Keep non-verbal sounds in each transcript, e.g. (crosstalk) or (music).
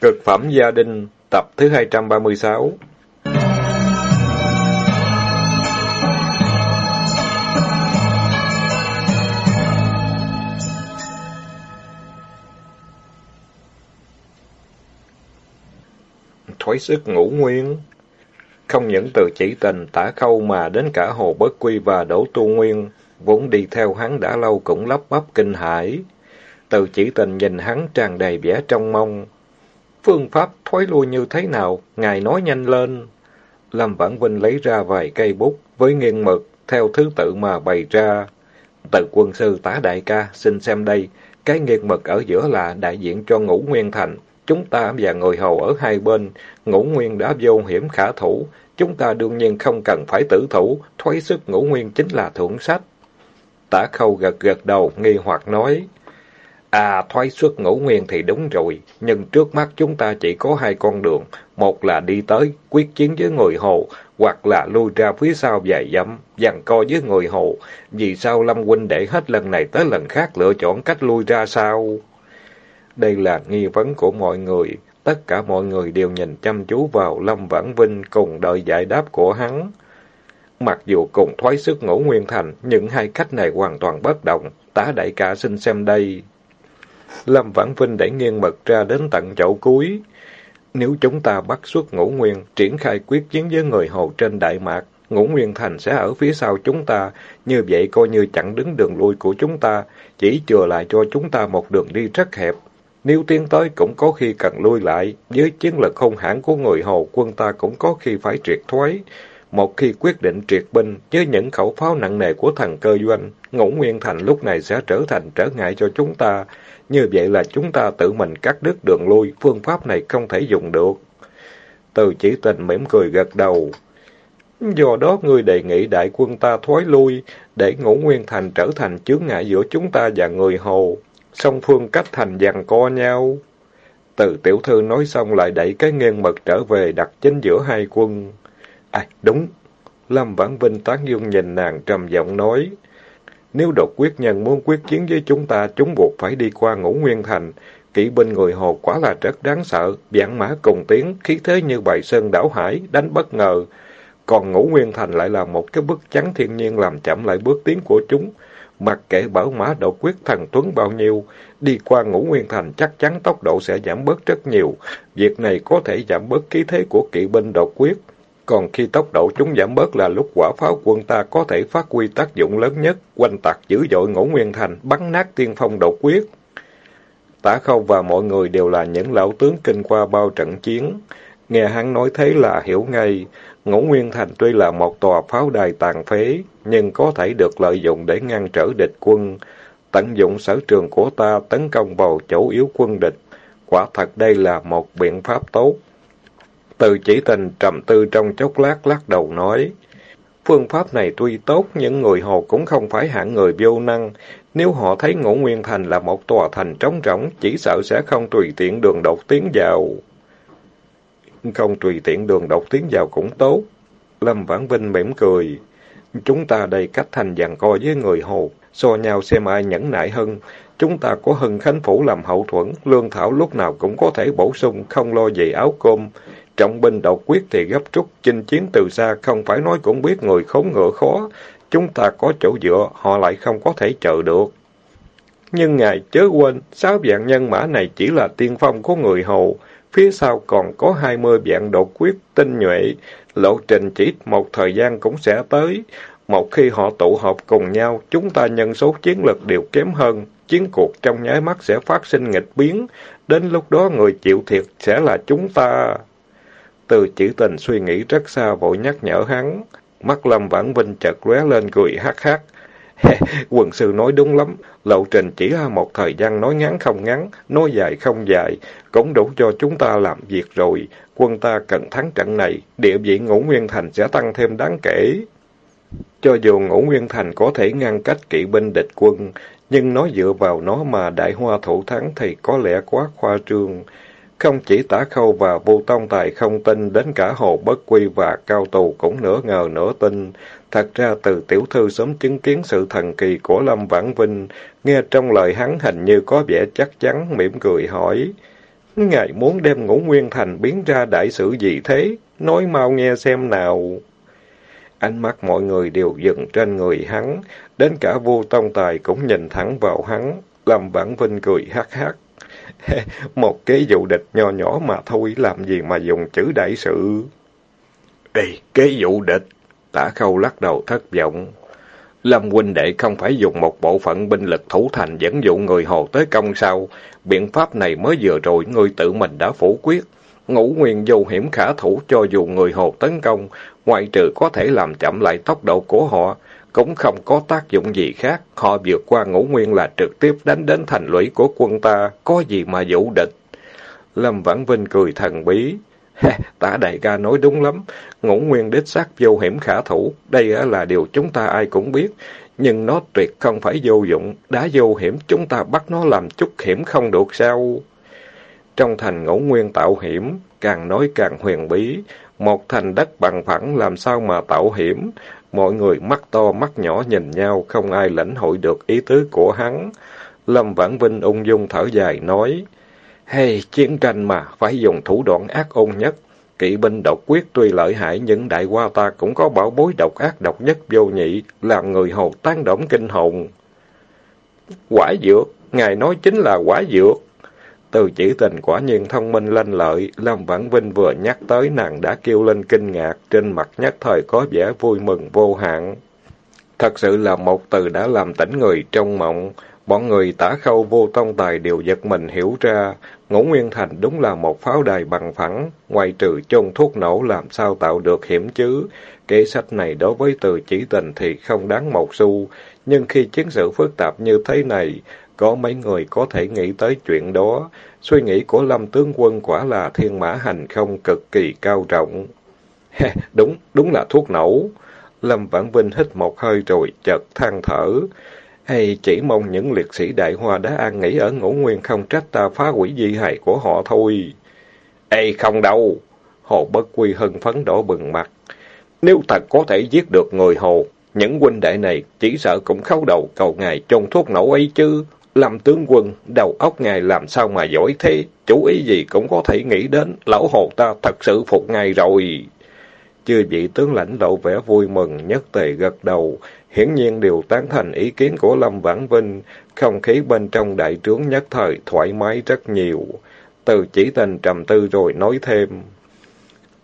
Cực phẩm gia đình, tập thứ 236 Thói sức ngủ nguyên Không những từ chỉ tình tả khâu mà đến cả Hồ Bất Quy và Đỗ Tu Nguyên, vốn đi theo hắn đã lâu cũng lắp bắp kinh hãi. Từ chỉ tình nhìn hắn tràn đầy vẻ trong mong, Phương pháp thoái lui như thế nào? Ngài nói nhanh lên. Lâm Vãn Vinh lấy ra vài cây bút với nghiêng mực, theo thứ tự mà bày ra. Từ quân sư tả đại ca, xin xem đây. Cái nghiêng mực ở giữa là đại diện cho ngũ nguyên thành. Chúng ta và người hầu ở hai bên, ngũ nguyên đã vô hiểm khả thủ. Chúng ta đương nhiên không cần phải tử thủ, thoái sức ngũ nguyên chính là thưởng sách. Tả khâu gật gật đầu, nghi hoặc nói. À, thoái xuất ngũ nguyên thì đúng rồi, nhưng trước mắt chúng ta chỉ có hai con đường. Một là đi tới, quyết chiến với người Hồ, hoặc là lui ra phía sau vài dặm, dằn co với người Hồ. Vì sao Lâm huynh để hết lần này tới lần khác lựa chọn cách lui ra sao? Đây là nghi vấn của mọi người. Tất cả mọi người đều nhìn chăm chú vào Lâm Vãn Vinh cùng đợi giải đáp của hắn. Mặc dù cùng thoái sức ngũ nguyên thành, những hai cách này hoàn toàn bất động. Tá đại ca xin xem đây. Lâm Vãn Vinh đẩy nghiêng mật ra đến tận chỗ cuối. Nếu chúng ta bắt xuất ngũ nguyên, triển khai quyết chiến với người Hồ trên Đại Mạc, ngũ nguyên thành sẽ ở phía sau chúng ta, như vậy coi như chặn đứng đường lui của chúng ta, chỉ chừa lại cho chúng ta một đường đi rất hẹp. Nếu tiến tới cũng có khi cần lui lại, với chiến lực hung hãn của người Hồ, quân ta cũng có khi phải triệt thoái. Một khi quyết định triệt binh, với những khẩu pháo nặng nề của thần cơ doanh, ngũ nguyên thành lúc này sẽ trở thành trở ngại cho chúng ta. Như vậy là chúng ta tự mình cắt đứt đường lui, phương pháp này không thể dùng được. Từ chỉ tình mỉm cười gật đầu. Do đó ngươi đề nghị đại quân ta thoái lui, để ngũ nguyên thành trở thành chướng ngại giữa chúng ta và người Hồ. Song phương cách thành giằng co nhau. Từ tiểu thư nói xong lại đẩy cái nghiêng mật trở về đặt chính giữa hai quân. À, đúng. Lâm Vãn Vinh tán dương nhìn nàng trầm giọng nói. Nếu độc quyết nhân muốn quyết chiến với chúng ta, chúng buộc phải đi qua ngũ nguyên thành. Kỵ binh người Hồ quá là rất đáng sợ, vạn mã cùng tiếng, khí thế như bài sơn đảo hải, đánh bất ngờ. Còn ngũ nguyên thành lại là một cái bức chắn thiên nhiên làm chậm lại bước tiến của chúng. Mặc kệ bảo mã độc quyết thần tuấn bao nhiêu, đi qua ngũ nguyên thành chắc chắn tốc độ sẽ giảm bớt rất nhiều. Việc này có thể giảm bớt khí thế của kỵ binh độc quyết. Còn khi tốc độ chúng giảm bớt là lúc quả pháo quân ta có thể phát huy tác dụng lớn nhất, quanh tạc dữ dội ngũ nguyên thành, bắn nát tiên phong độc quyết. Tả khâu và mọi người đều là những lão tướng kinh qua bao trận chiến. Nghe hắn nói thế là hiểu ngay, ngũ nguyên thành tuy là một tòa pháo đài tàn phế, nhưng có thể được lợi dụng để ngăn trở địch quân, tận dụng sở trường của ta tấn công vào chỗ yếu quân địch. Quả thật đây là một biện pháp tốt. Từ chỉ tình trầm tư trong chốc lát lắc đầu nói, phương pháp này tuy tốt, nhưng người Hồ cũng không phải hạng người vô năng. Nếu họ thấy ngũ nguyên thành là một tòa thành trống rỗng, chỉ sợ sẽ không tùy tiện đường đột tiến vào. Không tùy tiện đường đột tiến vào cũng tốt. Lâm Vãn Vinh mỉm cười. Chúng ta đây cách thành dàn co với người Hồ, so nhau xem ai nhẫn nại hơn. Chúng ta có Hưng Khánh Phủ làm hậu thuẫn, lương thảo lúc nào cũng có thể bổ sung, không lo về áo cơm. Trọng binh độc quyết thì gấp rút, chinh chiến từ xa, không phải nói cũng biết người khốn ngựa khó. Chúng ta có chỗ dựa, họ lại không có thể chờ được. Nhưng ngài chớ quên, sáu vạn nhân mã này chỉ là tiên phong của người hầu. Phía sau còn có hai mươi vạn đột quyết, tinh nhuệ. Lộ trình chỉ một thời gian cũng sẽ tới. Một khi họ tụ họp cùng nhau, chúng ta nhân số chiến lực đều kém hơn. Chiến cuộc trong nháy mắt sẽ phát sinh nghịch biến. Đến lúc đó người chịu thiệt sẽ là chúng ta. Từ chỉ tình suy nghĩ rất xa vội nhắc nhở hắn. Mắt Lâm Vãn Vinh chợt lóe lên cười hát hát. (laughs) Quần sư nói đúng lắm, lộ trình chỉ là một thời gian nói ngắn không ngắn, nói dài không dài, cũng đủ cho chúng ta làm việc rồi. Quân ta cần thắng trận này, địa vị ngũ nguyên thành sẽ tăng thêm đáng kể. Cho dù ngũ nguyên thành có thể ngăn cách kỵ binh địch quân, nhưng nói dựa vào nó mà đại hoa thủ thắng thì có lẽ quá khoa trương. Không chỉ tả khâu và vô tông tài không tin, đến cả hồ bất quy và cao tù cũng nửa ngờ nửa tin. Thật ra từ tiểu thư sớm chứng kiến sự thần kỳ của Lâm Vãn Vinh, nghe trong lời hắn hình như có vẻ chắc chắn, mỉm cười hỏi. Ngài muốn đem ngũ nguyên thành biến ra đại sự gì thế? Nói mau nghe xem nào. Ánh mắt mọi người đều dừng trên người hắn, đến cả vô tông tài cũng nhìn thẳng vào hắn. Lâm Vãn Vinh cười hát hát. (laughs) Một kế dụ địch nho nhỏ mà thôi, làm gì mà dùng chữ đại sự. Ê, kế dụ địch. Tả khâu lắc đầu thất vọng. Lâm huynh đệ không phải dùng một bộ phận binh lực thủ thành dẫn dụ người hồ tới công sao. Biện pháp này mới vừa rồi ngươi tự mình đã phủ quyết. Ngũ nguyên vô hiểm khả thủ cho dù người hồ tấn công, ngoại trừ có thể làm chậm lại tốc độ của họ, cũng không có tác dụng gì khác. Họ vượt qua ngũ nguyên là trực tiếp đánh đến thành lũy của quân ta, có gì mà vũ địch. Lâm Vãn Vinh cười thần bí. (laughs) Tả đại ca nói đúng lắm, ngũ nguyên đích xác vô hiểm khả thủ, đây là điều chúng ta ai cũng biết, nhưng nó tuyệt không phải vô dụng, đã vô hiểm chúng ta bắt nó làm chút hiểm không được sao? Trong thành ngũ nguyên tạo hiểm, càng nói càng huyền bí, một thành đất bằng phẳng làm sao mà tạo hiểm, mọi người mắt to mắt nhỏ nhìn nhau, không ai lãnh hội được ý tứ của hắn. Lâm Vãn Vinh ung dung thở dài nói, hay chiến tranh mà, phải dùng thủ đoạn ác ôn nhất. Kỵ binh độc quyết tuy lợi hại nhưng đại qua ta cũng có bảo bối độc ác độc nhất vô nhị, làm người hồ tán động kinh hồn. Quả dược, ngài nói chính là quả dược. Từ chỉ tình quả nhiên thông minh lanh lợi, Lâm Vãn Vinh vừa nhắc tới nàng đã kêu lên kinh ngạc, trên mặt nhất thời có vẻ vui mừng vô hạn. Thật sự là một từ đã làm tỉnh người trong mộng, bọn người tả khâu vô tông tài đều giật mình hiểu ra, Ngũ Nguyên Thành đúng là một pháo đài bằng phẳng, ngoài trừ chôn thuốc nổ làm sao tạo được hiểm chứ. Kế sách này đối với từ chỉ tình thì không đáng một xu, nhưng khi chiến sự phức tạp như thế này, có mấy người có thể nghĩ tới chuyện đó. Suy nghĩ của Lâm tướng quân quả là thiên mã hành không cực kỳ cao trọng. (laughs) đúng, đúng là thuốc nổ. Lâm Vãn Vinh hít một hơi rồi chợt than thở. Hay chỉ mong những liệt sĩ đại hoa đã an nghỉ ở ngũ nguyên không trách ta phá hủy di hài của họ thôi. Ê không đâu! Hồ Bất Quy hân phấn đỏ bừng mặt. Nếu thật có thể giết được người Hồ, những huynh đệ này chỉ sợ cũng khấu đầu cầu ngài chôn thuốc nổ ấy chứ. Lâm tướng quân, đầu óc ngài làm sao mà giỏi thế, chú ý gì cũng có thể nghĩ đến, lão hồ ta thật sự phục ngài rồi. Chưa vị tướng lãnh lộ vẻ vui mừng, nhất tề gật đầu, hiển nhiên đều tán thành ý kiến của Lâm Vãn Vinh, không khí bên trong đại trướng nhất thời thoải mái rất nhiều. Từ chỉ tình trầm tư rồi nói thêm.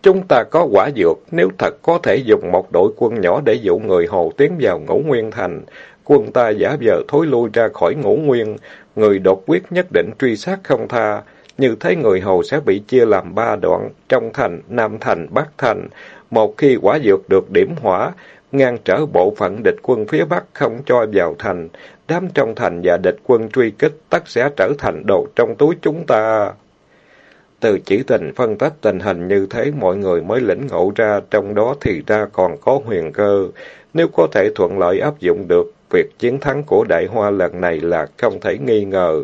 Chúng ta có quả dược, nếu thật có thể dùng một đội quân nhỏ để dụ người Hồ tiến vào ngũ nguyên thành, quân ta giả vờ thối lui ra khỏi ngũ nguyên, người đột quyết nhất định truy sát không tha. Như thế người hầu sẽ bị chia làm ba đoạn, trong thành, Nam thành, Bắc thành. Một khi quả dược được điểm hỏa, ngăn trở bộ phận địch quân phía Bắc không cho vào thành, đám trong thành và địch quân truy kích tất sẽ trở thành đồ trong túi chúng ta. Từ chỉ tình phân tích tình hình như thế mọi người mới lĩnh ngộ ra trong đó thì ra còn có huyền cơ. Nếu có thể thuận lợi áp dụng được, việc chiến thắng của đại hoa lần này là không thể nghi ngờ.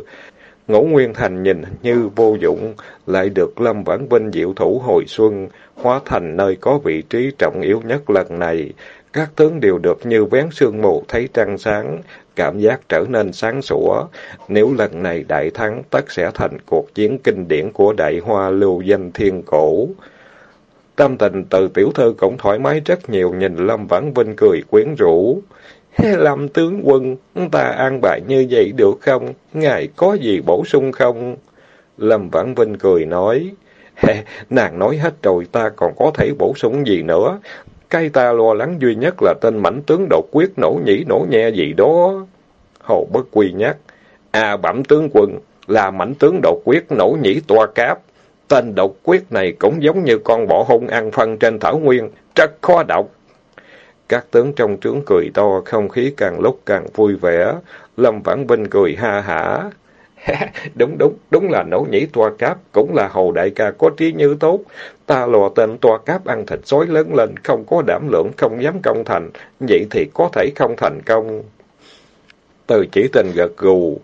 Ngũ Nguyên Thành nhìn như vô dụng, lại được Lâm Vãn Vinh diệu thủ hồi xuân, hóa thành nơi có vị trí trọng yếu nhất lần này. Các tướng đều được như vén sương mù thấy trăng sáng, cảm giác trở nên sáng sủa. Nếu lần này đại thắng, tất sẽ thành cuộc chiến kinh điển của đại hoa lưu danh thiên cổ. Tâm tình từ tiểu thư cũng thoải mái rất nhiều, nhìn Lâm Vãn Vinh cười quyến rũ. (laughs) Lâm tướng quân, ta an bài như vậy được không? Ngài có gì bổ sung không? Lâm Vãn Vinh cười nói. (laughs) Nàng nói hết rồi, ta còn có thể bổ sung gì nữa? Cái ta lo lắng duy nhất là tên mảnh tướng đột quyết nổ nhĩ nổ nhẹ gì đó. Hồ Bất Quy nhắc. À bẩm tướng quân, là mảnh tướng đột quyết nổ nhĩ toa cáp. Tên độc quyết này cũng giống như con bọ hung ăn phân trên thảo nguyên, rất khó đọc. Các tướng trong trướng cười to, không khí càng lúc càng vui vẻ. Lâm Vãn Vinh cười ha hả. (laughs) đúng đúng, đúng là nổ nhĩ toa cáp, cũng là hầu đại ca có trí như tốt. Ta lò tên toa cáp ăn thịt sói lớn lên, không có đảm lượng, không dám công thành, vậy thì có thể không thành công. Từ chỉ tình gật gù,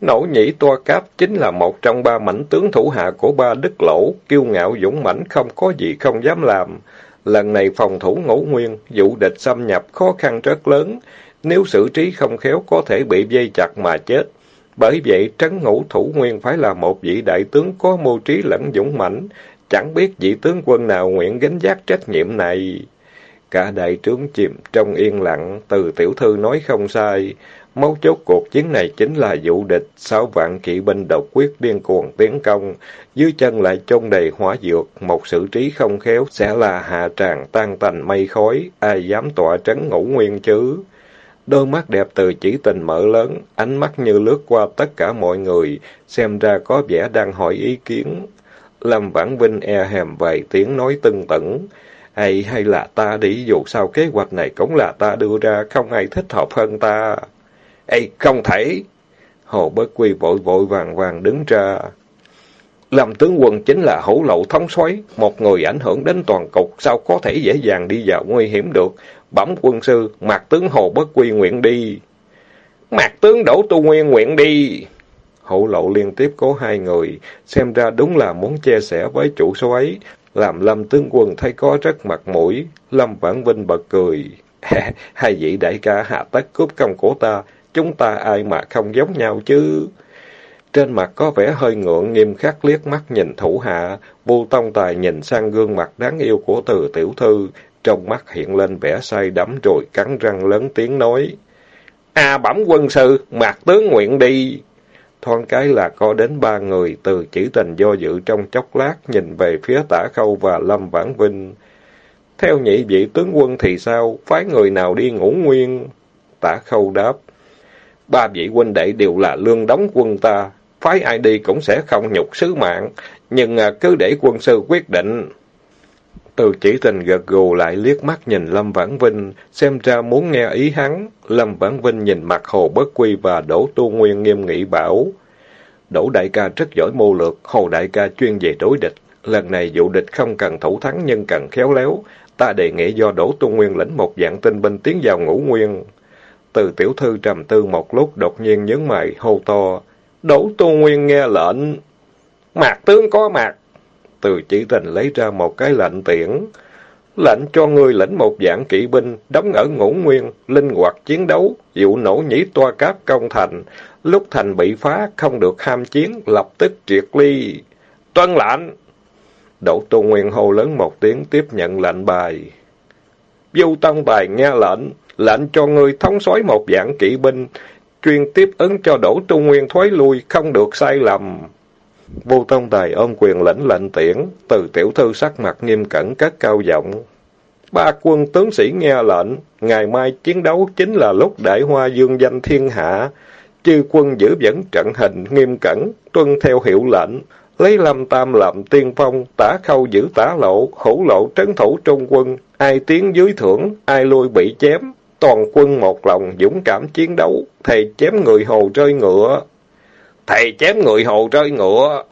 nổ nhĩ toa cáp chính là một trong ba mảnh tướng thủ hạ của ba đức lỗ, kiêu ngạo dũng mãnh không có gì không dám làm. Lần này phòng thủ ngũ nguyên, dụ địch xâm nhập khó khăn rất lớn, nếu xử trí không khéo có thể bị dây chặt mà chết. Bởi vậy, trấn ngũ thủ nguyên phải là một vị đại tướng có mưu trí lẫn dũng mãnh, chẳng biết vị tướng quân nào nguyện gánh vác trách nhiệm này. Cả đại trướng chìm trong yên lặng, từ tiểu thư nói không sai. Mấu chốt cuộc chiến này chính là vụ địch, sáu vạn kỵ binh độc quyết điên cuồng tiến công, dưới chân lại chôn đầy hỏa dược, một sự trí không khéo sẽ là hạ tràng tan tành mây khói, ai dám tỏa trấn ngũ nguyên chứ. Đôi mắt đẹp từ chỉ tình mở lớn, ánh mắt như lướt qua tất cả mọi người, xem ra có vẻ đang hỏi ý kiến. Lâm Vãn Vinh e hèm vài tiếng nói tưng tửng. Hay hay là ta đi, dù sao kế hoạch này cũng là ta đưa ra, không ai thích hợp hơn ta. Ê, không thể! Hồ Bất Quy vội vội vàng vàng đứng ra. làm tướng quân chính là hữu lậu thống xoáy, một người ảnh hưởng đến toàn cục, sao có thể dễ dàng đi vào nguy hiểm được. Bẩm quân sư, mạc tướng Hồ Bất Quy nguyện đi. Mạc tướng Đỗ Tu Nguyên nguyện đi. Hậu lậu liên tiếp có hai người, xem ra đúng là muốn chia sẻ với chủ số ấy, làm Lâm tướng quân thấy có rất mặt mũi. Lâm Vãn Vinh bật cười. (laughs) hai vị đại ca hạ tất cướp công của ta, chúng ta ai mà không giống nhau chứ? Trên mặt có vẻ hơi ngượng, nghiêm khắc liếc mắt nhìn thủ hạ, vô tông tài nhìn sang gương mặt đáng yêu của từ tiểu thư, trong mắt hiện lên vẻ say đắm rồi cắn răng lớn tiếng nói. A bẩm quân sư, mạc tướng nguyện đi. Thoáng cái là có đến ba người từ chỉ tình do dự trong chốc lát nhìn về phía tả khâu và lâm vãn vinh. Theo nhị vị tướng quân thì sao? Phái người nào đi ngủ nguyên? Tả khâu đáp. Ba vị huynh đệ đều là lương đóng quân ta. Phái ai đi cũng sẽ không nhục sứ mạng. Nhưng à, cứ để quân sư quyết định. Từ chỉ tình gật gù lại liếc mắt nhìn Lâm Vãn Vinh, xem ra muốn nghe ý hắn. Lâm Vãn Vinh nhìn mặt Hồ Bất Quy và Đỗ Tu Nguyên nghiêm nghị bảo. Đỗ đại ca rất giỏi mưu lược, Hồ đại ca chuyên về đối địch. Lần này vụ địch không cần thủ thắng nhưng cần khéo léo. Ta đề nghị do Đỗ Tu Nguyên lĩnh một dạng tinh binh tiến vào ngũ nguyên. Từ tiểu thư trầm tư một lúc đột nhiên nhớ mày hô to. Đỗ Tu Nguyên nghe lệnh. Mạc tướng có mặt. Từ chỉ tình lấy ra một cái lệnh tiễn. Lệnh cho ngươi lĩnh một dạng kỵ binh, đóng ở ngũ nguyên, linh hoạt chiến đấu, dụ nổ nhĩ toa cáp công thành. Lúc thành bị phá, không được ham chiến, lập tức triệt ly. Tuân lệnh! Đỗ Tu Nguyên hô lớn một tiếng tiếp nhận lệnh bài. Du Tông Tài nghe lệnh, lệnh cho ngươi thống soái một dạng kỵ binh, chuyên tiếp ứng cho Đỗ Tu Nguyên thoái lui, không được sai lầm. Vô Tông Tài ôm quyền lĩnh lệnh tiễn, từ tiểu thư sắc mặt nghiêm cẩn cất cao giọng. Ba quân tướng sĩ nghe lệnh, ngày mai chiến đấu chính là lúc đại hoa dương danh thiên hạ. Chư quân giữ vững trận hình nghiêm cẩn, tuân theo hiệu lệnh, lấy lâm tam làm tiên phong, tả khâu giữ tả lộ, hữu lộ trấn thủ trung quân, ai tiến dưới thưởng, ai lui bị chém. Toàn quân một lòng dũng cảm chiến đấu, thầy chém người hồ rơi ngựa. Thầy chém người hồ rơi ngựa!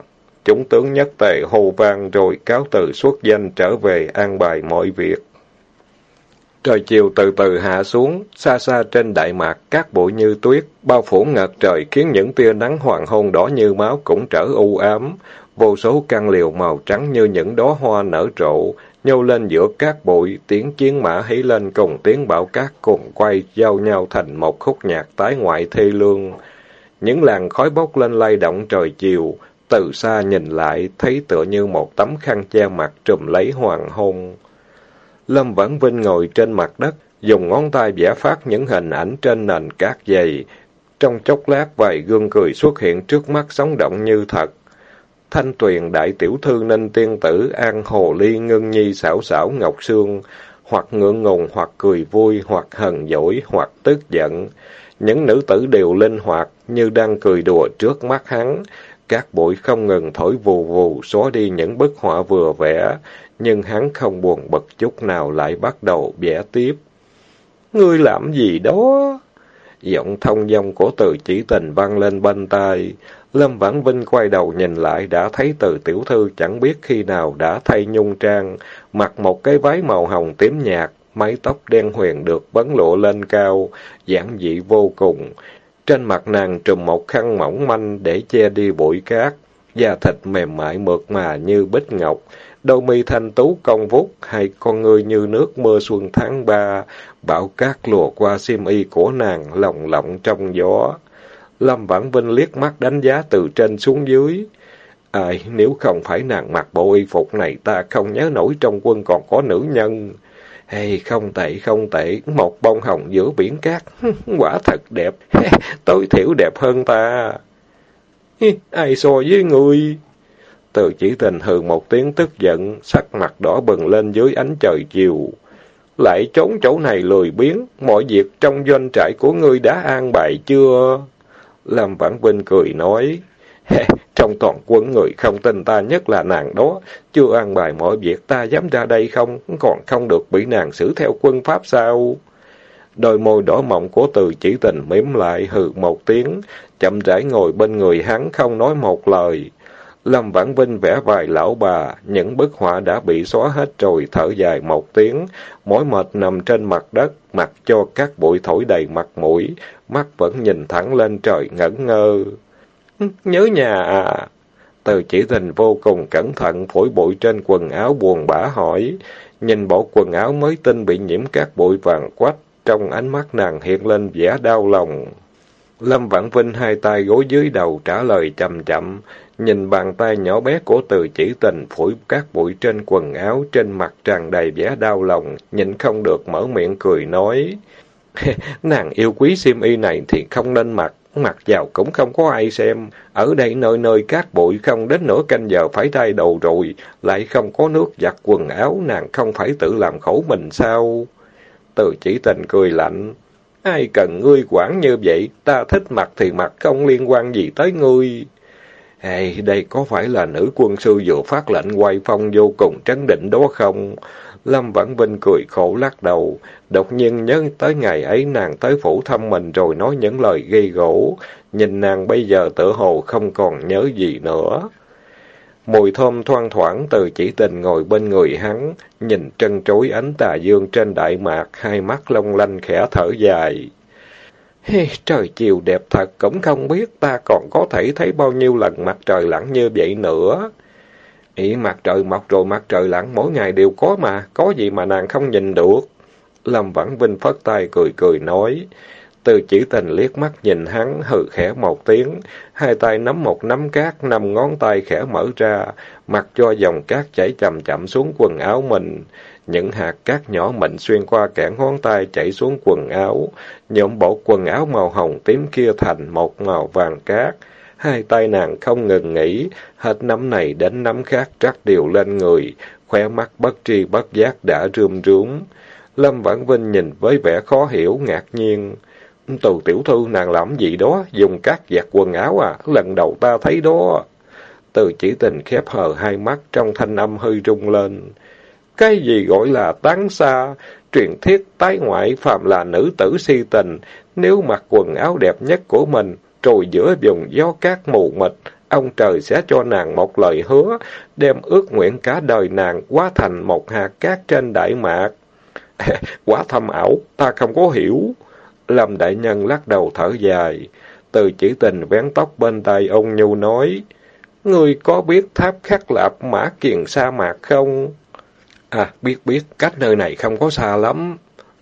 Chúng tướng nhất tề hồ vang rồi cáo từ xuất danh trở về an bài mọi việc. Trời chiều từ từ hạ xuống, xa xa trên đại mạc, các bụi như tuyết, bao phủ ngợt trời khiến những tia nắng hoàng hôn đỏ như máu cũng trở u ám. Vô số căn liều màu trắng như những đóa hoa nở rộ, nhô lên giữa các bụi, tiếng chiến mã hí lên cùng tiếng bão cát cùng quay, giao nhau thành một khúc nhạc tái ngoại thê lương. Những làn khói bốc lên lay động trời chiều, từ xa nhìn lại, thấy tựa như một tấm khăn che mặt trùm lấy hoàng hôn. Lâm Vãn Vinh ngồi trên mặt đất, dùng ngón tay vẽ phát những hình ảnh trên nền cát dày. Trong chốc lát vài gương cười xuất hiện trước mắt sống động như thật. Thanh tuyền đại tiểu thư ninh tiên tử An Hồ Ly Ngân Nhi xảo xảo Ngọc Sương, hoặc ngượng ngùng, hoặc cười vui, hoặc hờn dỗi, hoặc tức giận. Những nữ tử đều linh hoạt, như đang cười đùa trước mắt hắn. Các bụi không ngừng thổi vù vù, xóa đi những bức họa vừa vẽ, nhưng hắn không buồn bật chút nào lại bắt đầu vẽ tiếp. Ngươi làm gì đó? Giọng thông dong của từ chỉ tình vang lên bên tai. Lâm Vãn Vinh quay đầu nhìn lại đã thấy từ tiểu thư chẳng biết khi nào đã thay nhung trang, mặc một cái váy màu hồng tím nhạt, mái tóc đen huyền được bấn lộ lên cao, giản dị vô cùng. Trên mặt nàng trùm một khăn mỏng manh để che đi bụi cát, da thịt mềm mại mượt mà như bích ngọc, đôi mi thanh tú cong vút, hai con ngươi như nước mưa xuân tháng ba, bão cát lùa qua xiêm y của nàng lồng lộng trong gió. Lâm Vãn Vinh liếc mắt đánh giá từ trên xuống dưới. Ai, nếu không phải nàng mặc bộ y phục này ta không nhớ nổi trong quân còn có nữ nhân. Hay không tệ không tệ, một bông hồng giữa biển cát, (laughs) quả thật đẹp, (laughs) tối thiểu đẹp hơn ta. (laughs) Ai so với người? Từ chỉ tình hừ một tiếng tức giận, sắc mặt đỏ bừng lên dưới ánh trời chiều. Lại trốn chỗ này lười biếng, mọi việc trong doanh trại của ngươi đã an bài chưa? Lâm Vãn Vinh cười nói, trong toàn quân người không tin ta nhất là nàng đó, chưa ăn bài mọi việc ta dám ra đây không, còn không được bị nàng xử theo quân pháp sao? Đôi môi đỏ mọng của từ chỉ tình mím lại hừ một tiếng, chậm rãi ngồi bên người hắn không nói một lời. Lâm Vãn Vinh vẽ vài lão bà, những bức họa đã bị xóa hết rồi, thở dài một tiếng, mỏi mệt nằm trên mặt đất, mặc cho các bụi thổi đầy mặt mũi, mắt vẫn nhìn thẳng lên trời ngẩn ngơ. Nhớ nhà à? Từ chỉ tình vô cùng cẩn thận phổi bụi trên quần áo buồn bã hỏi, nhìn bộ quần áo mới tinh bị nhiễm các bụi vàng quách, trong ánh mắt nàng hiện lên vẻ đau lòng. Lâm Vãn Vinh hai tay gối dưới đầu trả lời chậm chậm, nhìn bàn tay nhỏ bé của từ chỉ tình phủi các bụi trên quần áo, trên mặt tràn đầy vẻ đau lòng, nhìn không được mở miệng cười nói. (laughs) Nàng yêu quý xiêm y này thì không nên mặc, mặc vào cũng không có ai xem. Ở đây nơi nơi cát bụi không đến nửa canh giờ phải thay đồ rồi, lại không có nước giặt quần áo, nàng không phải tự làm khổ mình sao? Từ chỉ tình cười lạnh. Ai cần ngươi quản như vậy, ta thích mặt thì mặt không liên quan gì tới ngươi. Hey, đây có phải là nữ quân sư vừa phát lệnh quay phong vô cùng trấn định đó không? Lâm Vãn Vinh cười khổ lắc đầu, đột nhiên nhớ tới ngày ấy nàng tới phủ thăm mình rồi nói những lời gây gỗ, nhìn nàng bây giờ tự hồ không còn nhớ gì nữa. Mùi thơm thoang thoảng từ chỉ tình ngồi bên người hắn, nhìn trân trối ánh tà dương trên đại mạc, hai mắt long lanh khẽ thở dài. Hey, trời chiều đẹp thật, cũng không biết ta còn có thể thấy bao nhiêu lần mặt trời lặn như vậy nữa. Ý mặt trời mọc rồi mặt trời lặn mỗi ngày đều có mà, có gì mà nàng không nhìn được. Lâm Vãn Vinh phất tay cười cười nói. Từ chỉ tình liếc mắt nhìn hắn, hừ khẽ một tiếng, hai tay nắm một nắm cát, năm ngón tay khẽ mở ra, mặc cho dòng cát chảy chậm chậm xuống quần áo mình. Những hạt cát nhỏ mịn xuyên qua kẽ ngón tay chảy xuống quần áo, nhuộm bộ quần áo màu hồng tím kia thành một màu vàng cát. Hai tay nàng không ngừng nghỉ, hết nắm này đến nắm khác trắc đều lên người, khóe mắt bất tri bất giác đã rươm rướm. Lâm Vãn Vinh nhìn với vẻ khó hiểu, ngạc nhiên. Từ tiểu thư nàng làm gì đó, dùng cát giặt quần áo à, lần đầu ta thấy đó. Từ chỉ tình khép hờ hai mắt trong thanh âm hơi rung lên. Cái gì gọi là tán xa? Truyền thiết tái ngoại phạm là nữ tử si tình, nếu mặc quần áo đẹp nhất của mình, rồi giữa vùng gió cát mù mịt, ông trời sẽ cho nàng một lời hứa, đem ước nguyện cả đời nàng hóa thành một hạt cát trên đại mạc. (laughs) Quá thâm ảo, ta không có hiểu. Lâm đại nhân lắc đầu thở dài, từ chỉ tình vén tóc bên tay ông Nhu nói, Ngươi có biết tháp khắc lạp mã kiền sa mạc không? À, biết biết, cách nơi này không có xa lắm.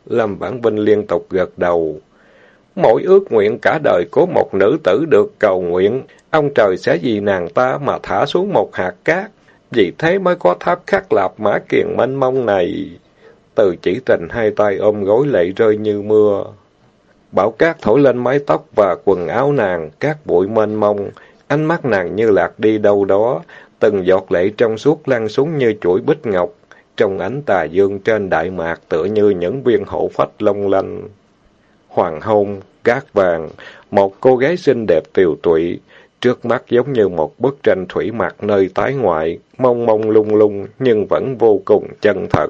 Lâm bản Vinh liên tục gật đầu. Mỗi ước nguyện cả đời của một nữ tử được cầu nguyện, ông trời sẽ vì nàng ta mà thả xuống một hạt cát. Vì thế mới có tháp khắc lạp mã kiền mênh mông này. Từ chỉ tình hai tay ôm gối lệ rơi như mưa. Bão cát thổi lên mái tóc và quần áo nàng, cát bụi mênh mông. Ánh mắt nàng như lạc đi đâu đó, từng giọt lệ trong suốt lăn xuống như chuỗi bích ngọc, trong ánh tà dương trên đại mạc tựa như những viên hổ phách long lanh. Hoàng hôn, cát vàng, một cô gái xinh đẹp tiều tụy, trước mắt giống như một bức tranh thủy mặc nơi tái ngoại, mông mông lung lung nhưng vẫn vô cùng chân thật.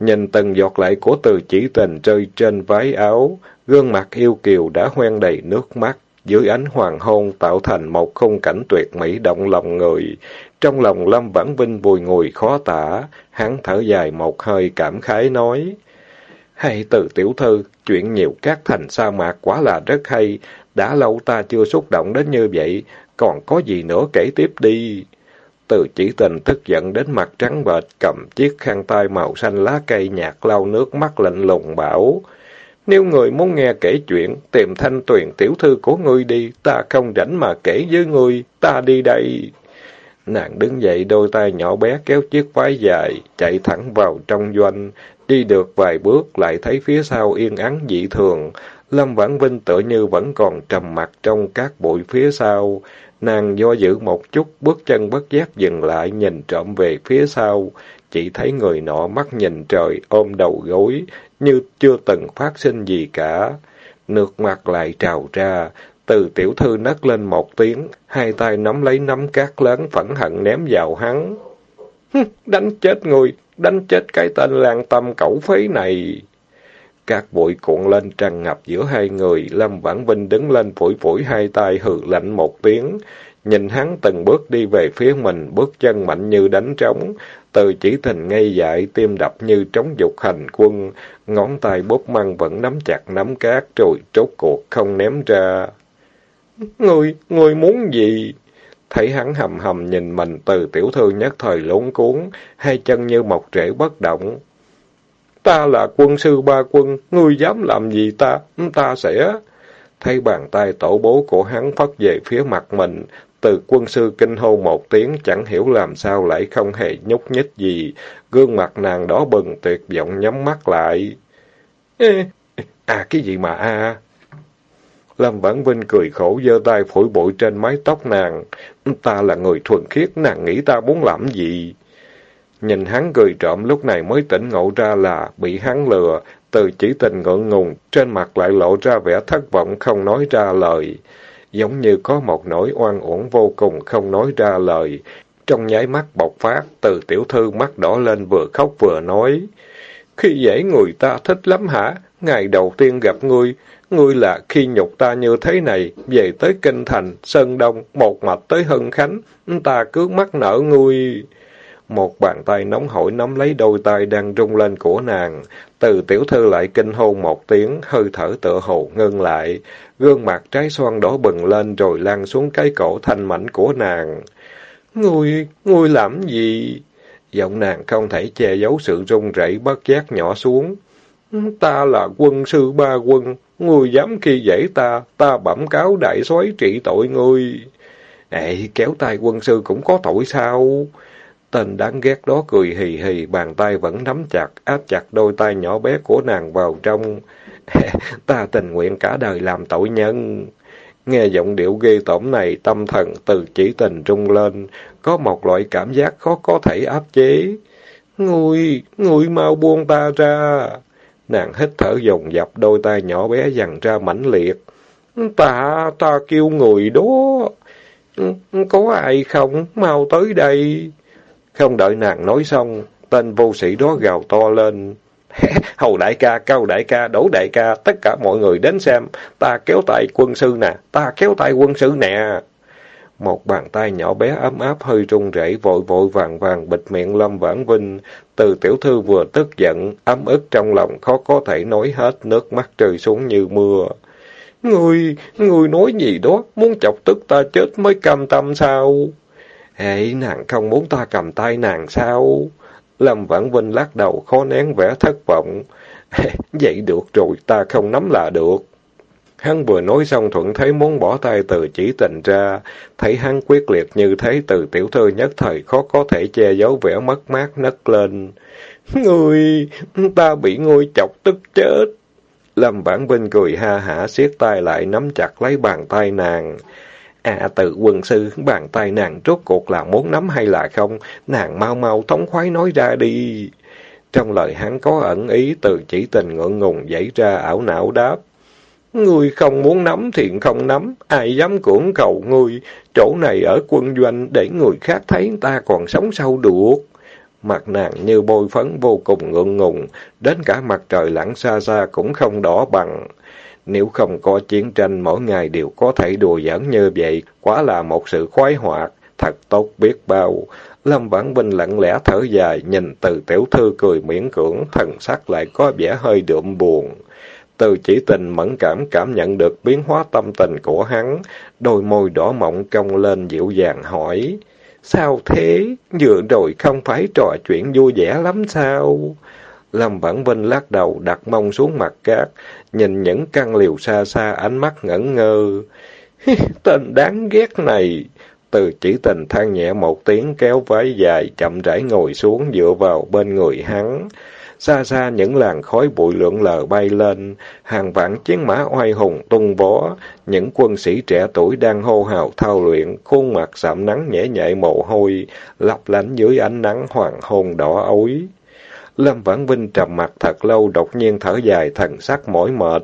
Nhìn từng giọt lệ của từ chỉ tình rơi trên váy áo, gương mặt yêu kiều đã hoen đầy nước mắt, dưới ánh hoàng hôn tạo thành một khung cảnh tuyệt mỹ động lòng người. Trong lòng Lâm Vãn Vinh bùi ngùi khó tả, hắn thở dài một hơi cảm khái nói. Hay từ tiểu thư, chuyện nhiều các thành sa mạc quá là rất hay, đã lâu ta chưa xúc động đến như vậy, còn có gì nữa kể tiếp đi. Từ chỉ tình tức giận đến mặt trắng bệch, cầm chiếc khăn tay màu xanh lá cây nhạt lau nước mắt lạnh lùng bảo. Nếu người muốn nghe kể chuyện, tìm thanh tuyền tiểu thư của ngươi đi, ta không rảnh mà kể với ngươi, ta đi đây. Nàng đứng dậy đôi tay nhỏ bé kéo chiếc váy dài, chạy thẳng vào trong doanh. Đi được vài bước lại thấy phía sau yên ắng dị thường. Lâm Vãn Vinh tựa như vẫn còn trầm mặt trong các bụi phía sau. Nàng do dự một chút, bước chân bất giác dừng lại, nhìn trộm về phía sau. Chỉ thấy người nọ mắt nhìn trời, ôm đầu gối, như chưa từng phát sinh gì cả. Nước mặt lại trào ra, từ tiểu thư nấc lên một tiếng, hai tay nắm lấy nắm cát lớn phẫn hận ném vào hắn. đánh chết người, đánh chết cái tên lang tâm cẩu phế này. Các bụi cuộn lên tràn ngập giữa hai người, Lâm Vãn Vinh đứng lên phủi phủi hai tay hừ lạnh một tiếng. Nhìn hắn từng bước đi về phía mình, bước chân mạnh như đánh trống. Từ chỉ tình ngây dại, tim đập như trống dục hành quân. Ngón tay bóp măng vẫn nắm chặt nắm cát, rồi trốt cuộc không ném ra. Ngươi, ngươi muốn gì? Thấy hắn hầm hầm nhìn mình từ tiểu thư nhất thời lốn cuốn, hai chân như mọc rễ bất động. Ta là quân sư ba quân, ngươi dám làm gì ta, ta sẽ... Thấy bàn tay tổ bố của hắn phất về phía mặt mình, từ quân sư kinh hô một tiếng chẳng hiểu làm sao lại không hề nhúc nhích gì, gương mặt nàng đó bừng tuyệt vọng nhắm mắt lại. Ê, à cái gì mà a Lâm Vãn Vinh cười khổ giơ tay phủi bụi trên mái tóc nàng. Ta là người thuần khiết, nàng nghĩ ta muốn làm gì? Nhìn hắn cười trộm lúc này mới tỉnh ngộ ra là bị hắn lừa, từ chỉ tình ngượng ngùng, trên mặt lại lộ ra vẻ thất vọng không nói ra lời. Giống như có một nỗi oan uổng vô cùng không nói ra lời. Trong nháy mắt bộc phát, từ tiểu thư mắt đỏ lên vừa khóc vừa nói. Khi dễ người ta thích lắm hả? Ngày đầu tiên gặp ngươi, ngươi là khi nhục ta như thế này, về tới Kinh Thành, Sơn Đông, một mạch tới Hưng Khánh, ta cứ mắc nở ngươi. Một bàn tay nóng hổi nắm lấy đôi tay đang rung lên của nàng. Từ tiểu thư lại kinh hôn một tiếng, hơi thở tựa hồ ngưng lại. Gương mặt trái xoan đỏ bừng lên rồi lan xuống cái cổ thanh mảnh của nàng. Ngươi, ngươi làm gì? Giọng nàng không thể che giấu sự run rẩy bất giác nhỏ xuống. Ta là quân sư ba quân, ngươi dám khi dễ ta, ta bẩm cáo đại soái trị tội ngươi. Ê, kéo tay quân sư cũng có tội sao? Tên đáng ghét đó cười hì hì, bàn tay vẫn nắm chặt, áp chặt đôi tay nhỏ bé của nàng vào trong. (laughs) ta tình nguyện cả đời làm tội nhân. Nghe giọng điệu ghê tởm này, tâm thần từ chỉ tình trung lên, có một loại cảm giác khó có thể áp chế. Ngươi, ngươi mau buông ta ra. Nàng hít thở dồn dập đôi tay nhỏ bé dằn ra mãnh liệt. Ta, ta kêu người đó. Có ai không? Mau tới đây. Không đợi nàng nói xong, tên vô sĩ đó gào to lên. (laughs) Hầu đại ca, cao đại ca, đỗ đại ca, tất cả mọi người đến xem. Ta kéo tay quân sư nè, ta kéo tay quân sư nè. Một bàn tay nhỏ bé ấm áp hơi run rẩy vội vội vàng vàng bịt miệng Lâm Vãn Vinh. Từ tiểu thư vừa tức giận, ấm ức trong lòng khó có thể nói hết, nước mắt rơi xuống như mưa. Người, người nói gì đó, muốn chọc tức ta chết mới cam tâm sao? Hệ, nàng không muốn ta cầm tay nàng sao? Lâm Vãn Vinh lắc đầu khó nén vẻ thất vọng. (laughs) Vậy được rồi, ta không nắm là được. Hắn vừa nói xong thuận thấy muốn bỏ tay từ chỉ tình ra, thấy hắn quyết liệt như thế từ tiểu thư nhất thời khó có thể che giấu vẻ mất mát nấc lên. Ngươi, ta bị ngươi chọc tức chết. Lâm Vãn Vinh cười ha hả siết tay lại nắm chặt lấy bàn tay nàng. À tự quân sư, bàn tay nàng rốt cuộc là muốn nắm hay là không? Nàng mau mau thống khoái nói ra đi. Trong lời hắn có ẩn ý từ chỉ tình ngượng ngùng dậy ra ảo não đáp. Ngươi không muốn nắm thì không nắm, ai dám cưỡng cầu ngươi, chỗ này ở quân doanh để người khác thấy ta còn sống sau được. Mặt nàng như bôi phấn vô cùng ngượng ngùng, đến cả mặt trời lặn xa xa cũng không đỏ bằng. Nếu không có chiến tranh mỗi ngày đều có thể đùa giỡn như vậy, quá là một sự khoái hoạt, thật tốt biết bao. Lâm Vãn Vinh lặng lẽ thở dài, nhìn từ tiểu thư cười miễn cưỡng, thần sắc lại có vẻ hơi đượm buồn. Từ chỉ tình mẫn cảm cảm nhận được biến hóa tâm tình của hắn, đôi môi đỏ mọng cong lên dịu dàng hỏi. Sao thế? Vừa rồi không phải trò chuyện vui vẻ lắm sao? Lâm Vãn Vinh lắc đầu đặt mông xuống mặt cát, nhìn những căn liều xa xa ánh mắt ngẩn ngơ. Tên đáng ghét này! Từ chỉ tình than nhẹ một tiếng kéo váy dài, chậm rãi ngồi xuống dựa vào bên người hắn. Xa xa những làn khói bụi lượn lờ bay lên, hàng vạn chiến mã oai hùng tung vó, những quân sĩ trẻ tuổi đang hô hào thao luyện, khuôn mặt sạm nắng nhẹ nhẹ mồ hôi, lấp lánh dưới ánh nắng hoàng hôn đỏ ối. Lâm Vãn Vinh trầm mặt thật lâu đột nhiên thở dài thần sắc mỏi mệt.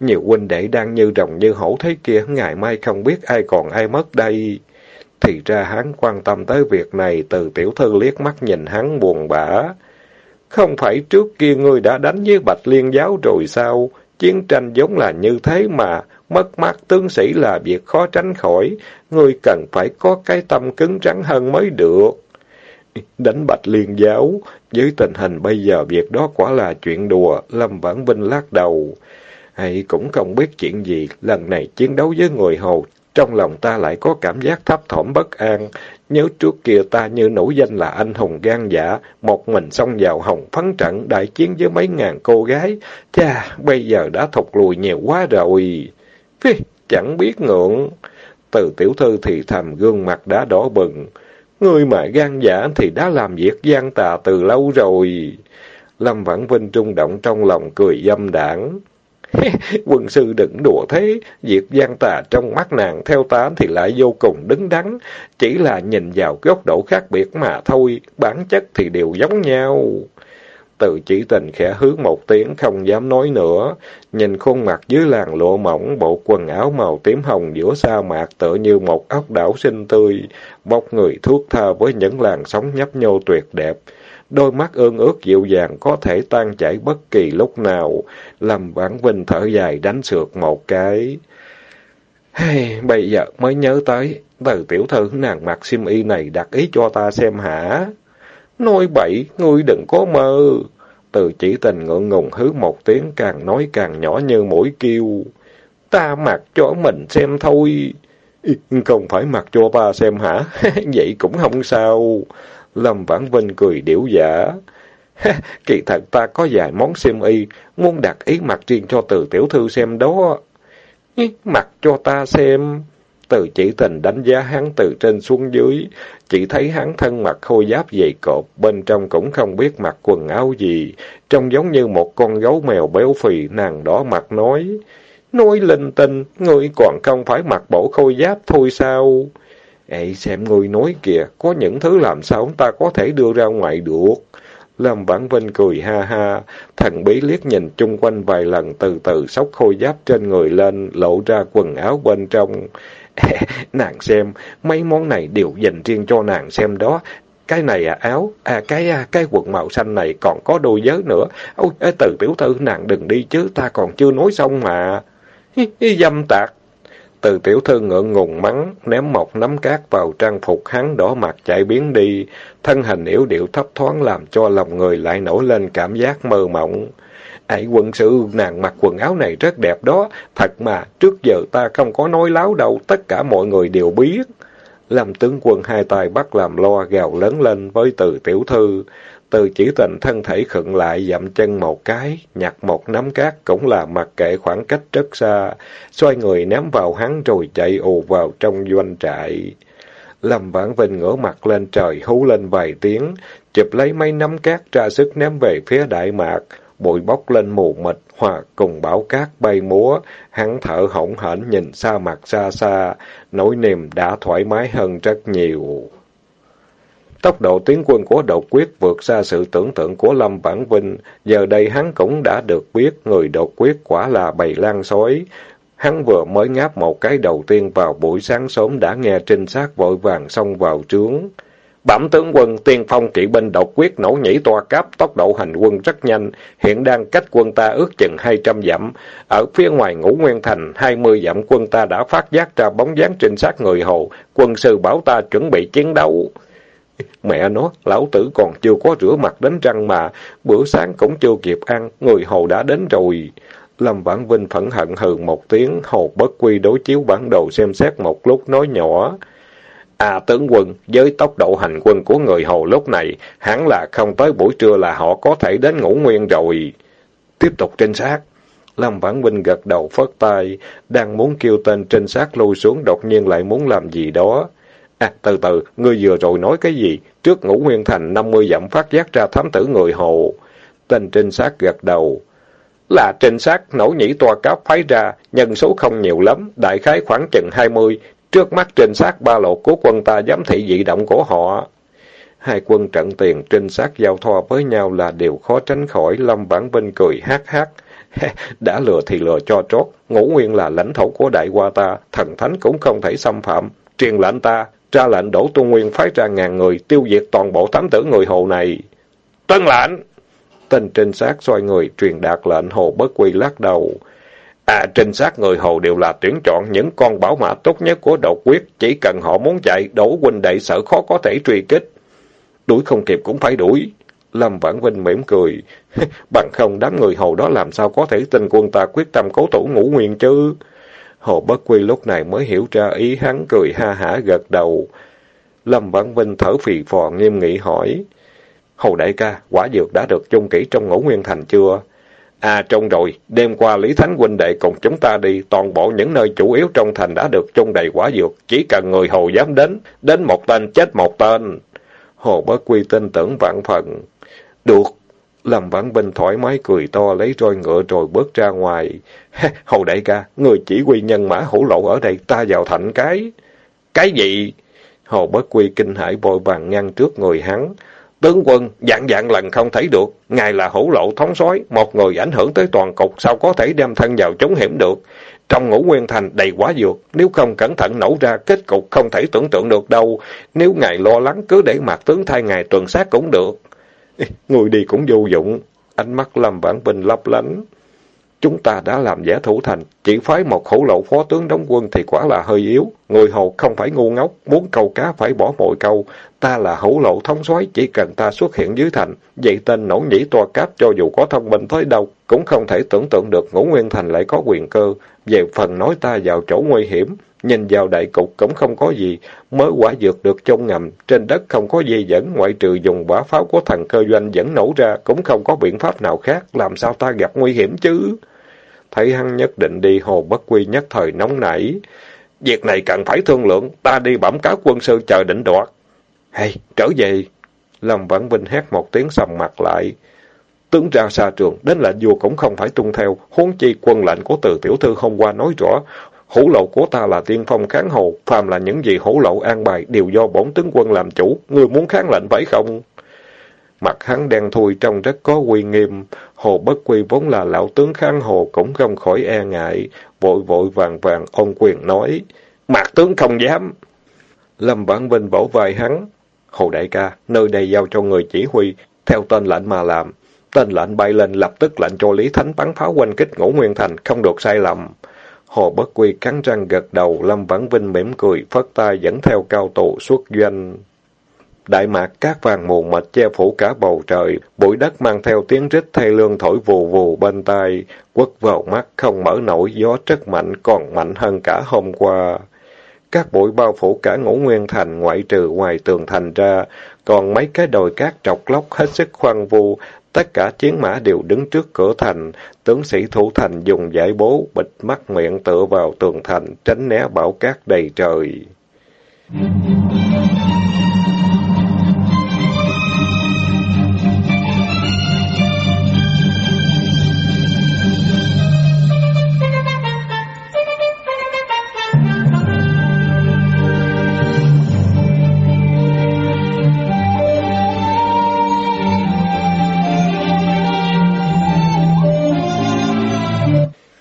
Nhiều huynh đệ đang như rồng như hổ thế kia, ngày mai không biết ai còn ai mất đây. Thì ra hắn quan tâm tới việc này, từ tiểu thư liếc mắt nhìn hắn buồn bã. Không phải trước kia ngươi đã đánh với Bạch Liên giáo rồi sao? Chiến tranh giống là như thế mà, mất mát tướng sĩ là việc khó tránh khỏi. Ngươi cần phải có cái tâm cứng rắn hơn mới được. Đánh Bạch Liên giáo, với tình hình bây giờ việc đó quả là chuyện đùa, Lâm Vãn Vinh lắc đầu. Hay cũng không biết chuyện gì, lần này chiến đấu với người Hồ, trong lòng ta lại có cảm giác thấp thỏm bất an. Nhớ trước kia ta như nổi danh là anh hùng gan dạ, một mình xông vào hồng phấn trận đại chiến với mấy ngàn cô gái. Chà, bây giờ đã thụt lùi nhiều quá rồi. Phi, chẳng biết ngượng. Từ tiểu thư thì thầm gương mặt đã đỏ bừng ngươi mà gan giả thì đã làm việc gian tà từ lâu rồi. Lâm Vãn Vinh trung động trong lòng cười dâm đảng. (laughs) Quân sư đừng đùa thế, việc gian tà trong mắt nàng theo ta thì lại vô cùng đứng đắn, chỉ là nhìn vào góc độ khác biệt mà thôi, bản chất thì đều giống nhau. Từ chỉ tình khẽ hướng một tiếng không dám nói nữa, nhìn khuôn mặt dưới làn lụa mỏng, bộ quần áo màu tím hồng giữa sa mạc tựa như một ốc đảo xinh tươi, bọc người thuốc tha với những làn sóng nhấp nhô tuyệt đẹp đôi mắt ương ước dịu dàng có thể tan chảy bất kỳ lúc nào. Lâm Vãn Vinh thở dài đánh sượt một cái. Hey, bây giờ mới nhớ tới, từ tiểu thư nàng mặc xiêm y này đặt ý cho ta xem hả? Nói bậy, ngươi đừng có mơ. Từ chỉ tình ngượng ngùng hứ một tiếng càng nói càng nhỏ như mũi kêu. Ta mặc cho mình xem thôi. Không phải mặc cho ta xem hả? (laughs) Vậy cũng không sao. Lâm Vãn Vinh cười điểu giả. (laughs) Kỳ thật ta có vài món xiêm y, muốn đặt ý mặc riêng cho từ tiểu thư xem đó. Mặc cho ta xem. Từ chỉ tình đánh giá hắn từ trên xuống dưới, chỉ thấy hắn thân mặc khôi giáp dày cộp, bên trong cũng không biết mặc quần áo gì, trông giống như một con gấu mèo béo phì, nàng đỏ mặt nói. Nói linh tinh, ngươi còn không phải mặc bộ khôi giáp thôi sao? Ê, xem ngươi nói kìa, có những thứ làm sao ta có thể đưa ra ngoài được. Lâm Vãn Vinh cười ha ha, thằng bí liếc nhìn chung quanh vài lần từ từ sóc khôi giáp trên người lên, lộ ra quần áo bên trong. (laughs) nàng xem, mấy món này đều dành riêng cho nàng xem đó. Cái này à áo, à cái à, cái quần màu xanh này còn có đôi giới nữa. Ôi, từ tiểu thư nàng đừng đi chứ, ta còn chưa nói xong mà. (laughs) Dâm tạc. Từ tiểu thư ngượng ngùng mắng, ném một nắm cát vào trang phục hắn đỏ mặt chạy biến đi, thân hình yếu điệu thấp thoáng làm cho lòng người lại nổi lên cảm giác mơ mộng. Ấy quân sự nàng mặc quần áo này rất đẹp đó, thật mà, trước giờ ta không có nói láo đâu, tất cả mọi người đều biết. làm tướng quân hai tay bắt làm lo gào lớn lên với từ tiểu thư. Từ chỉ tình thân thể khựng lại dậm chân một cái, nhặt một nắm cát cũng là mặc kệ khoảng cách rất xa, xoay người ném vào hắn rồi chạy ù vào trong doanh trại. Lâm Vãn Vinh ngửa mặt lên trời hú lên vài tiếng, chụp lấy mấy nắm cát ra sức ném về phía Đại Mạc, bụi bốc lên mù mịt, hòa cùng bão cát bay múa, hắn thở hổn hển nhìn xa mặt xa xa, nỗi niềm đã thoải mái hơn rất nhiều. Tốc độ tiến quân của đột quyết vượt xa sự tưởng tượng của Lâm Vãn Vinh, giờ đây hắn cũng đã được biết người đột quyết quả là bầy lan sói. Hắn vừa mới ngáp một cái đầu tiên vào buổi sáng sớm đã nghe trinh sát vội vàng xông vào trướng. Bẩm tướng quân, tiên phong kỵ binh Độc quyết nổ nhảy toa cáp, tốc độ hành quân rất nhanh, hiện đang cách quân ta ước chừng hai trăm dặm. Ở phía ngoài ngũ Nguyên Thành, hai mươi dặm quân ta đã phát giác ra bóng dáng trinh sát người Hồ, quân sư bảo ta chuẩn bị chiến đấu. Mẹ nó, lão tử còn chưa có rửa mặt đến răng mà, bữa sáng cũng chưa kịp ăn, người Hồ đã đến rồi. Lâm Vãn Vinh phẫn hận hừ một tiếng, Hồ bất quy đối chiếu bản đồ xem xét một lúc nói nhỏ. À tướng quân, với tốc độ hành quân của người Hồ lúc này, hẳn là không tới buổi trưa là họ có thể đến ngủ nguyên rồi. Tiếp tục trinh sát. Lâm Vãn Vinh gật đầu phất tay, đang muốn kêu tên trinh sát lui xuống đột nhiên lại muốn làm gì đó. À, từ từ, ngươi vừa rồi nói cái gì? Trước ngũ nguyên thành 50 dặm phát giác ra thám tử người hộ. Tên trinh sát gật đầu. Là trinh sát nổ nhĩ toa cáp phái ra, nhân số không nhiều lắm, đại khái khoảng chừng 20, Trước mắt trinh sát ba lộ của quân ta giám thị dị động của họ. Hai quân trận tiền trinh sát giao thoa với nhau là điều khó tránh khỏi, Lâm bản Vinh cười hát hát. (laughs) Đã lừa thì lừa cho trót, ngũ nguyên là lãnh thổ của đại qua ta, thần thánh cũng không thể xâm phạm. Truyền lệnh ta, ra lệnh đổ tu nguyên phái ra ngàn người, tiêu diệt toàn bộ thám tử người hồ này. Tân lệnh! Tên trinh sát xoay người, truyền đạt lệnh hồ bất quy lắc đầu. À, trinh sát người Hồ đều là tuyển chọn những con bảo mã tốt nhất của độc quyết, chỉ cần họ muốn chạy, đổ huynh đệ sợ khó có thể truy kích. Đuổi không kịp cũng phải đuổi. Lâm Vãn Vinh mỉm cười. (laughs) Bằng không đám người Hồ đó làm sao có thể tin quân ta quyết tâm cố thủ ngũ nguyên chứ? Hồ Bất Quy lúc này mới hiểu ra ý hắn cười ha hả gật đầu. Lâm Văn Vinh thở phì phò nghiêm nghị hỏi. Hồ đại ca, quả dược đã được chung kỹ trong ngũ nguyên thành chưa? À trong rồi, đêm qua Lý Thánh huynh đệ cùng chúng ta đi, toàn bộ những nơi chủ yếu trong thành đã được chung đầy quả dược, chỉ cần người Hồ dám đến, đến một tên chết một tên. Hồ Bất Quy tin tưởng vạn phần. Được. Lâm Vãn Vinh thoải mái cười to lấy roi ngựa rồi bước ra ngoài. hầu đại ca, người chỉ huy nhân mã hữu lộ ở đây, ta vào thành cái. Cái gì? Hồ Bất Quy kinh hãi vội vàng ngăn trước người hắn. Tướng quân, dạng dạng lần không thấy được. Ngài là hữu lộ thống soái một người ảnh hưởng tới toàn cục, sao có thể đem thân vào chống hiểm được. Trong ngũ nguyên thành đầy quá dược, nếu không cẩn thận nổ ra, kết cục không thể tưởng tượng được đâu. Nếu ngài lo lắng, cứ để mặt tướng thay ngài tuần sát cũng được. (laughs) Người đi cũng vô dụng. Ánh mắt Lâm Vãn Vinh lấp lánh. Chúng ta đã làm giả thủ thành, chỉ phái một khẩu lậu phó tướng đóng quân thì quả là hơi yếu. Người hầu không phải ngu ngốc, muốn câu cá phải bỏ mọi câu. Ta là hữu lậu thống soái chỉ cần ta xuất hiện dưới thành. Vậy tên nổ nhĩ toa cáp cho dù có thông minh tới đâu, cũng không thể tưởng tượng được ngũ nguyên thành lại có quyền cơ. Về phần nói ta vào chỗ nguy hiểm, nhìn vào đại cục cũng không có gì. Mới quả dược được trong ngầm, trên đất không có dây dẫn, ngoại trừ dùng quả pháo của thằng cơ doanh dẫn nổ ra, cũng không có biện pháp nào khác, làm sao ta gặp nguy hiểm chứ? Thấy hắn nhất định đi hồ bất quy nhất thời nóng nảy. Việc này cần phải thương lượng, ta đi bẩm cáo quân sư chờ định đoạt. Hay, trở về! Lâm Vãn Vinh hét một tiếng sầm mặt lại. Tướng ra xa trường, đến lệnh vua cũng không phải tuân theo, huống chi quân lệnh của từ tiểu thư hôm qua nói rõ. Hữu lậu của ta là tiên phong kháng hồ, phàm là những gì hữu lậu an bài đều do bổn tướng quân làm chủ, ngươi muốn kháng lệnh phải không? Mặt hắn đen thui trông rất có uy nghiêm. Hồ Bất Quy vốn là lão tướng kháng hồ cũng không khỏi e ngại. Vội vội vàng vàng ôn quyền nói. mặt tướng không dám. Lâm Vãn Vinh bảo vai hắn. Hồ đại ca, nơi đây giao cho người chỉ huy, theo tên lệnh mà làm. Tên lệnh bay lên lập tức lệnh cho Lý Thánh bắn pháo quanh kích ngũ Nguyên Thành, không được sai lầm. Hồ Bất Quy cắn răng gật đầu, Lâm Vãn Vinh mỉm cười, phất tay dẫn theo cao tụ xuất doanh. Đại mạc cát vàng mù mịt che phủ cả bầu trời, bụi đất mang theo tiếng rít thay lương thổi vù vù bên tai, quất vào mắt không mở nổi gió rất mạnh còn mạnh hơn cả hôm qua. Các bụi bao phủ cả ngũ nguyên thành ngoại trừ ngoài tường thành ra, còn mấy cái đồi cát trọc lóc hết sức khoan vu, tất cả chiến mã đều đứng trước cửa thành, tướng sĩ thủ thành dùng giải bố bịt mắt miệng tựa vào tường thành, tránh né bão cát đầy trời.